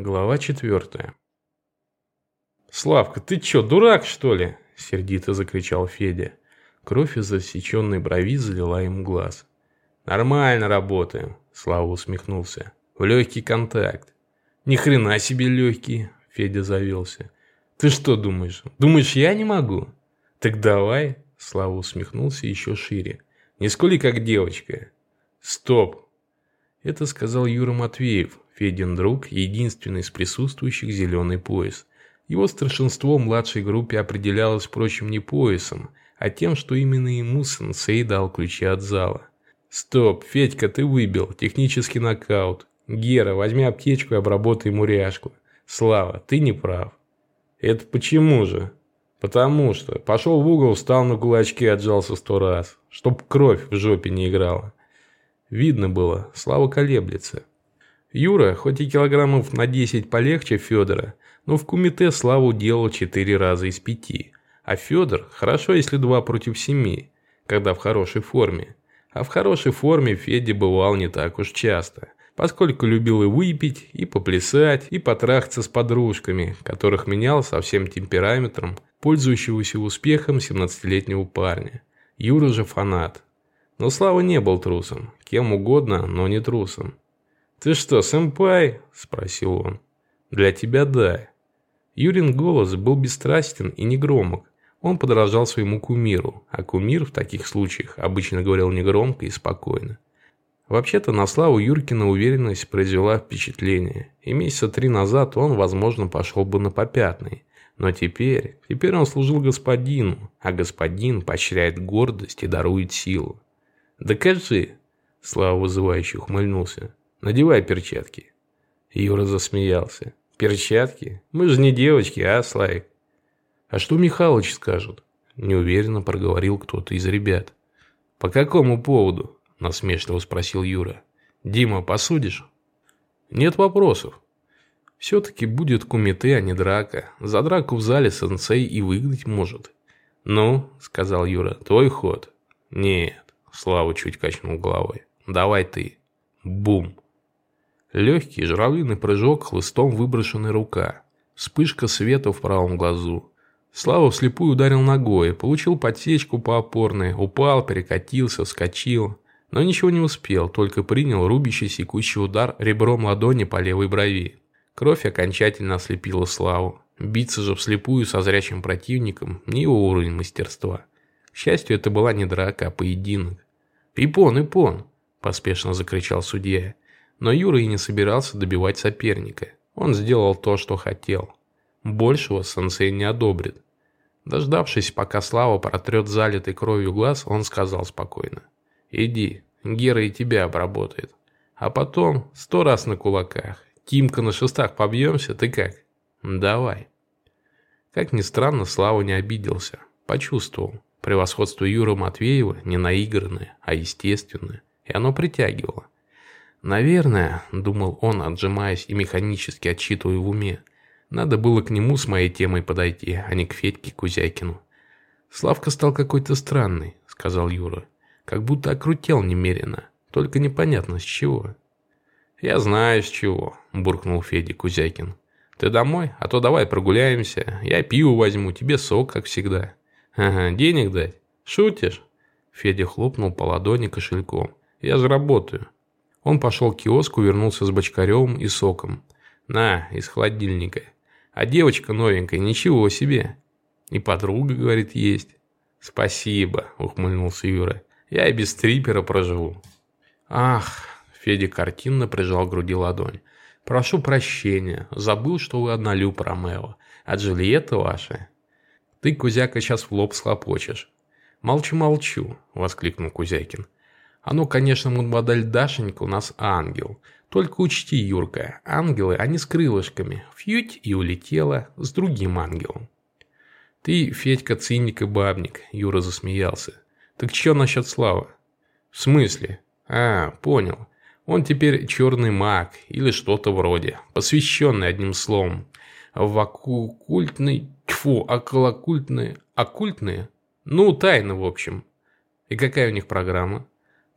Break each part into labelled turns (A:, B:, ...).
A: Глава четвертая. «Славка, ты чё, дурак, что ли?» – сердито закричал Федя. Кровь из засеченной брови залила ему глаз. «Нормально работаем», – Слава усмехнулся. «В легкий контакт». «Ни хрена себе легкий», – Федя завелся. «Ты что думаешь? Думаешь, я не могу?» «Так давай», – Слава усмехнулся еще шире. «Не скули, как девочка». «Стоп!» Это сказал Юра Матвеев, Федин друг, единственный из присутствующих зеленый пояс. Его старшинство в младшей группе определялось, впрочем, не поясом, а тем, что именно ему сенсей дал ключи от зала. «Стоп, Федька, ты выбил. Технический нокаут. Гера, возьми аптечку и обработай муряшку. Слава, ты не прав». «Это почему же?» «Потому что. Пошел в угол, встал на кулачки и отжался сто раз. Чтоб кровь в жопе не играла». Видно было, Слава колеблется. Юра, хоть и килограммов на 10 полегче Федора, но в кумите Славу делал 4 раза из 5. А Федор хорошо, если 2 против 7, когда в хорошей форме. А в хорошей форме Федя бывал не так уж часто, поскольку любил и выпить, и поплясать, и потрахаться с подружками, которых менял со всем темпераметром, пользующегося успехом 17-летнего парня. Юра же фанат. Но Слава не был трусом, кем угодно, но не трусом. «Ты что, сэмпай?» – спросил он. «Для тебя да». Юрин голос был бесстрастен и негромок. Он подражал своему кумиру, а кумир в таких случаях обычно говорил негромко и спокойно. Вообще-то на славу Юркина уверенность произвела впечатление, и месяца три назад он, возможно, пошел бы на попятный. Но теперь, теперь он служил господину, а господин поощряет гордость и дарует силу. «Докажи!» – Слава вызывающе ухмыльнулся. Надевай перчатки». Юра засмеялся. «Перчатки? Мы же не девочки, а, Славик?» «А что Михалыч скажет?» Неуверенно проговорил кто-то из ребят. «По какому поводу?» Насмешливо спросил Юра. «Дима, посудишь?» «Нет вопросов. Все-таки будет кумите, а не драка. За драку в зале сенсей и выиграть может». «Ну», — сказал Юра, — «твой ход». «Нет», — Слава чуть качнул головой. «Давай ты». Бум. Легкий журавлиный прыжок, хлыстом выброшенная рука. Вспышка света в правом глазу. Слава вслепую ударил ногой, получил подсечку по опорной, упал, перекатился, вскочил. Но ничего не успел, только принял рубящий секущий удар ребром ладони по левой брови. Кровь окончательно ослепила Славу. Биться же вслепую со зрячим противником – не его уровень мастерства. К счастью, это была не драка, а поединок. «Ипон, Ипон!» – поспешно закричал судья. Но Юра и не собирался добивать соперника. Он сделал то, что хотел. Большего сенсей не одобрит. Дождавшись, пока Слава протрет залитый кровью глаз, он сказал спокойно. «Иди, Гера и тебя обработает. А потом сто раз на кулаках. Тимка на шестах побьемся, ты как?» «Давай». Как ни странно, Слава не обиделся. Почувствовал. Превосходство Юры Матвеева не наигранное, а естественное. И оно притягивало. Наверное, думал он, отжимаясь и механически отчитывая в уме, надо было к нему с моей темой подойти, а не к Федьке Кузякину. «Славка стал какой-то странный», — сказал Юра. «Как будто окрутел немерено, только непонятно с чего». «Я знаю с чего», — буркнул Федя Кузякин. «Ты домой? А то давай прогуляемся. Я пиво возьму, тебе сок, как всегда». «Ага, денег дать? Шутишь?» Федя хлопнул по ладони кошельком. «Я же работаю». Он пошел к киоску, вернулся с бочкаревым и соком. «На, из холодильника. А девочка новенькая, ничего себе». «И подруга, говорит, есть». «Спасибо», — ухмыльнулся Юра. «Я и без трипера проживу». «Ах», — Федя картинно прижал к груди ладонь. «Прошу прощения, забыл, что вы однолюб Ромео. А Джульетта ваша?» «Ты, Кузяка, сейчас в лоб схлопочешь». «Молчу-молчу», — воскликнул Кузякин. Оно, конечно, мадемуазель Дашенька у нас ангел. Только учти, Юрка, ангелы, они с крылышками. Фьють и улетела с другим ангелом. Ты, Федька, циник и бабник, Юра засмеялся. Так что насчет Славы? В смысле? А, понял. Он теперь черный маг или что-то вроде. Посвященный одним словом. В оккультный... Тьфу, околокультные... Оккультные? Ну, тайны, в общем. И какая у них программа?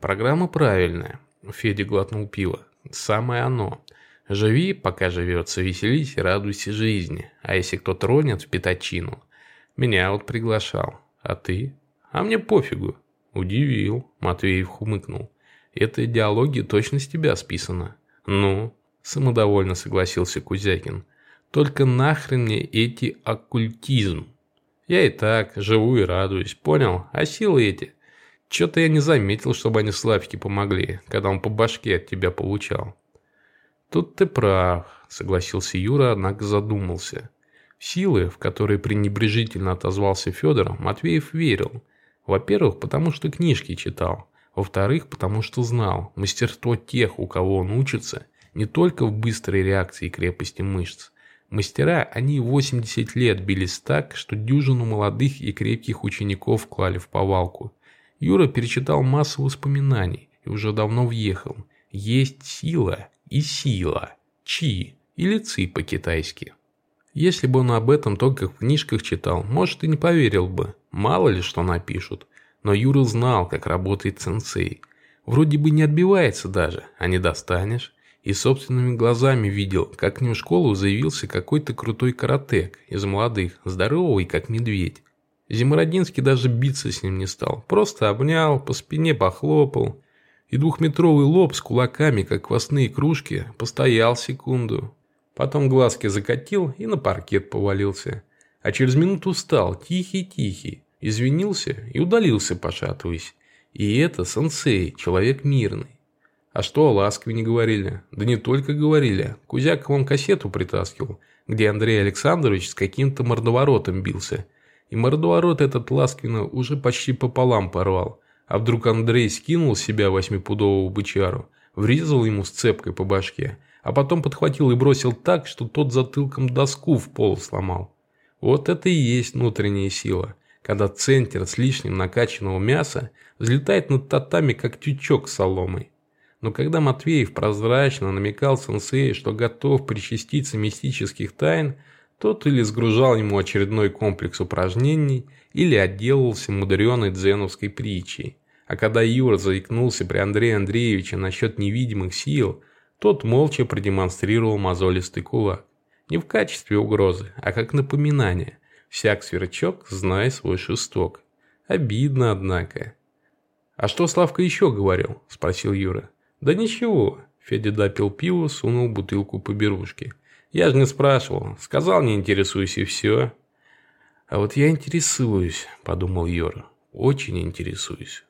A: Программа правильная. Федя глотнул пиво. Самое оно. Живи, пока живется, веселись и радуйся жизни. А если кто тронет в пятачину? Меня вот приглашал. А ты? А мне пофигу. Удивил. Матвеев хмыкнул. Эта идеология точно с тебя списана. Ну, самодовольно согласился Кузякин. Только нахрен мне эти оккультизм. Я и так живу и радуюсь, понял? А силы эти? Чё-то я не заметил, чтобы они Славике помогли, когда он по башке от тебя получал. Тут ты прав, согласился Юра, однако задумался. силы, в которые пренебрежительно отозвался Федор, Матвеев верил. Во-первых, потому что книжки читал. Во-вторых, потому что знал, мастерство тех, у кого он учится, не только в быстрой реакции и крепости мышц. Мастера, они 80 лет бились так, что дюжину молодых и крепких учеников клали в повалку. Юра перечитал массу воспоминаний и уже давно въехал. Есть сила и сила. Чи или ци по-китайски. Если бы он об этом только в книжках читал, может и не поверил бы. Мало ли что напишут. Но Юра знал, как работает сенсей. Вроде бы не отбивается даже, а не достанешь. И собственными глазами видел, как к ним в школу заявился какой-то крутой каратек из молодых, здоровый, как медведь. Зимородинский даже биться с ним не стал. Просто обнял, по спине похлопал. И двухметровый лоб с кулаками, как квасные кружки, постоял секунду. Потом глазки закатил и на паркет повалился. А через минуту встал, тихий-тихий, извинился и удалился, пошатываясь. И это сенсей, человек мирный. А что о ласкове не говорили? Да не только говорили. Кузяк вам кассету притаскивал, где Андрей Александрович с каким-то мордоворотом бился. И мордоворот этот ласковина уже почти пополам порвал. А вдруг Андрей скинул себя восьмипудового бычару, врезал ему сцепкой по башке, а потом подхватил и бросил так, что тот затылком доску в пол сломал. Вот это и есть внутренняя сила когда центр с лишним накачанного мяса взлетает над татами, как тючок с соломой. Но когда Матвеев прозрачно намекал сенсею, что готов причаститься мистических тайн, тот или сгружал ему очередной комплекс упражнений, или отделался мудреной дзеновской притчей. А когда Юра заикнулся при Андрее Андреевиче насчет невидимых сил, тот молча продемонстрировал мозолистый кулак. Не в качестве угрозы, а как напоминание. Всяк сверчок, знай свой шесток. Обидно, однако. «А что Славка еще говорил?» – спросил Юра. «Да ничего». Федя допил пиво, сунул бутылку по берушке. «Я же не спрашивал. Сказал, не интересуюсь и все». «А вот я интересуюсь», – подумал Юра. «Очень интересуюсь».